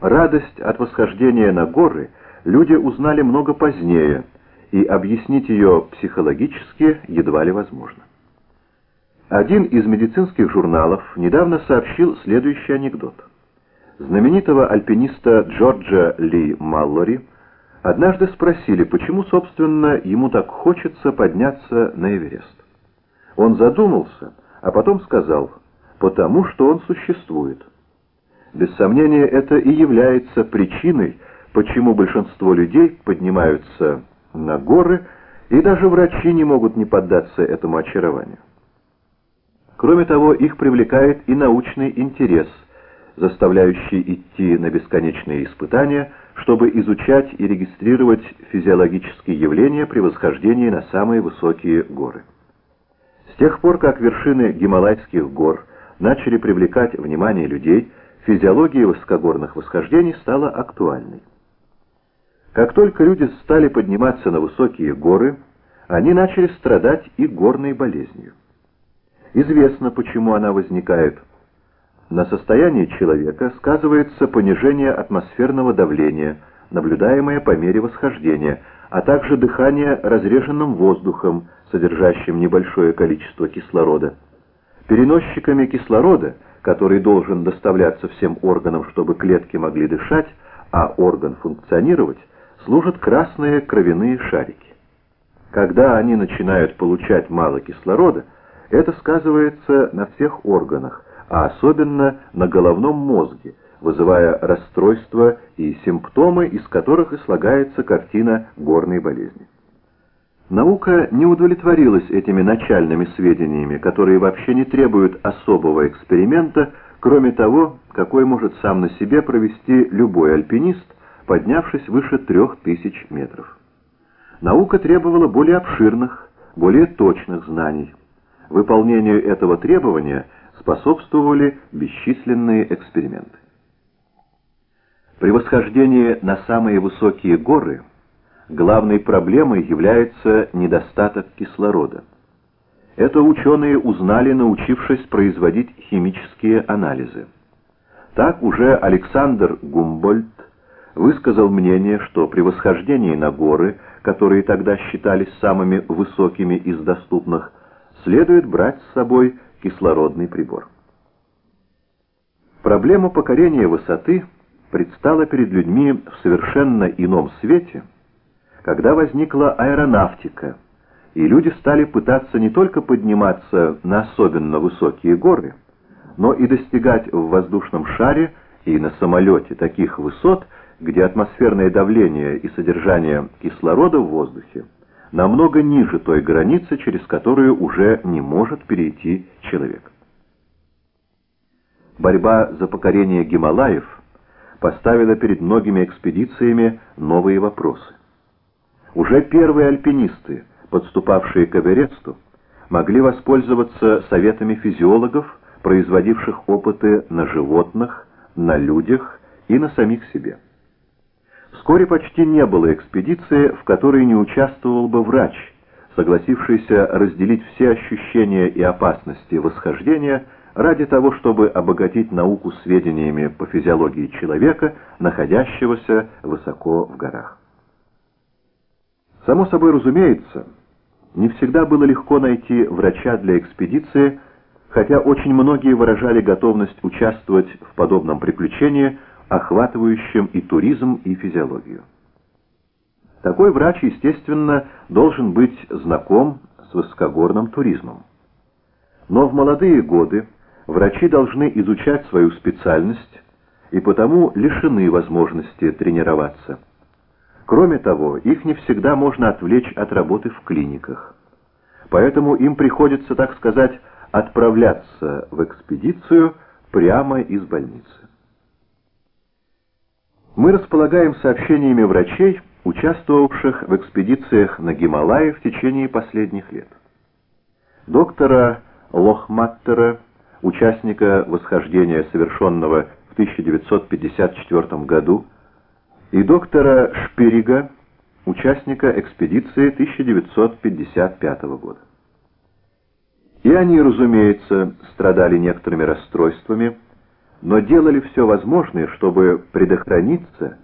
Радость от восхождения на горы люди узнали много позднее, и объяснить ее психологически едва ли возможно. Один из медицинских журналов недавно сообщил следующий анекдот. Знаменитого альпиниста Джорджа Ли Маллори однажды спросили, почему, собственно, ему так хочется подняться на Эверест. Он задумался, а потом сказал, потому что он существует. Без сомнения, это и является причиной, почему большинство людей поднимаются на горы, и даже врачи не могут не поддаться этому очарованию. Кроме того, их привлекает и научный интерес, заставляющий идти на бесконечные испытания, чтобы изучать и регистрировать физиологические явления при восхождении на самые высокие горы. С тех пор, как вершины Гималайских гор начали привлекать внимание людей, физиология высокогорных восхождений стала актуальной. Как только люди стали подниматься на высокие горы, они начали страдать и горной болезнью. Известно, почему она возникает. На состоянии человека сказывается понижение атмосферного давления, наблюдаемое по мере восхождения, а также дыхание разреженным воздухом, содержащим небольшое количество кислорода. Переносчиками кислорода, который должен доставляться всем органам, чтобы клетки могли дышать, а орган функционировать, служат красные кровяные шарики. Когда они начинают получать мало кислорода, это сказывается на всех органах, а особенно на головном мозге, вызывая расстройства и симптомы, из которых и слагается картина горной болезни. Наука не удовлетворилась этими начальными сведениями, которые вообще не требуют особого эксперимента, кроме того, какой может сам на себе провести любой альпинист, поднявшись выше трех тысяч метров. Наука требовала более обширных, более точных знаний. Выполнению этого требования способствовали бесчисленные эксперименты. При восхождении на самые высокие горы главной проблемой является недостаток кислорода. Это ученые узнали, научившись производить химические анализы. Так уже Александр Гумбольд высказал мнение, что при восхождении на горы, которые тогда считались самыми высокими из доступных, следует брать с собой кислородный прибор. Проблема покорения высоты предстала перед людьми в совершенно ином свете, когда возникла аэронавтика, и люди стали пытаться не только подниматься на особенно высокие горы, но и достигать в воздушном шаре и на самолете таких высот, где атмосферное давление и содержание кислорода в воздухе намного ниже той границы, через которую уже не может перейти человек. Борьба за покорение Гималаев поставила перед многими экспедициями новые вопросы. Уже первые альпинисты, подступавшие к Эвересту, могли воспользоваться советами физиологов, производивших опыты на животных, на людях и на самих себе. Вскоре почти не было экспедиции, в которой не участвовал бы врач, согласившийся разделить все ощущения и опасности восхождения ради того, чтобы обогатить науку сведениями по физиологии человека, находящегося высоко в горах. Само собой разумеется, не всегда было легко найти врача для экспедиции, хотя очень многие выражали готовность участвовать в подобном приключении – охватывающим и туризм, и физиологию. Такой врач, естественно, должен быть знаком с высокогорным туризмом. Но в молодые годы врачи должны изучать свою специальность и потому лишены возможности тренироваться. Кроме того, их не всегда можно отвлечь от работы в клиниках. Поэтому им приходится, так сказать, отправляться в экспедицию прямо из больницы. Мы располагаем сообщениями врачей, участвовавших в экспедициях на Гималаи в течение последних лет. Доктора Лохматтера, участника восхождения, совершенного в 1954 году, и доктора Шпирига, участника экспедиции 1955 года. И они, разумеется, страдали некоторыми расстройствами, но делали все возможное, чтобы предохраниться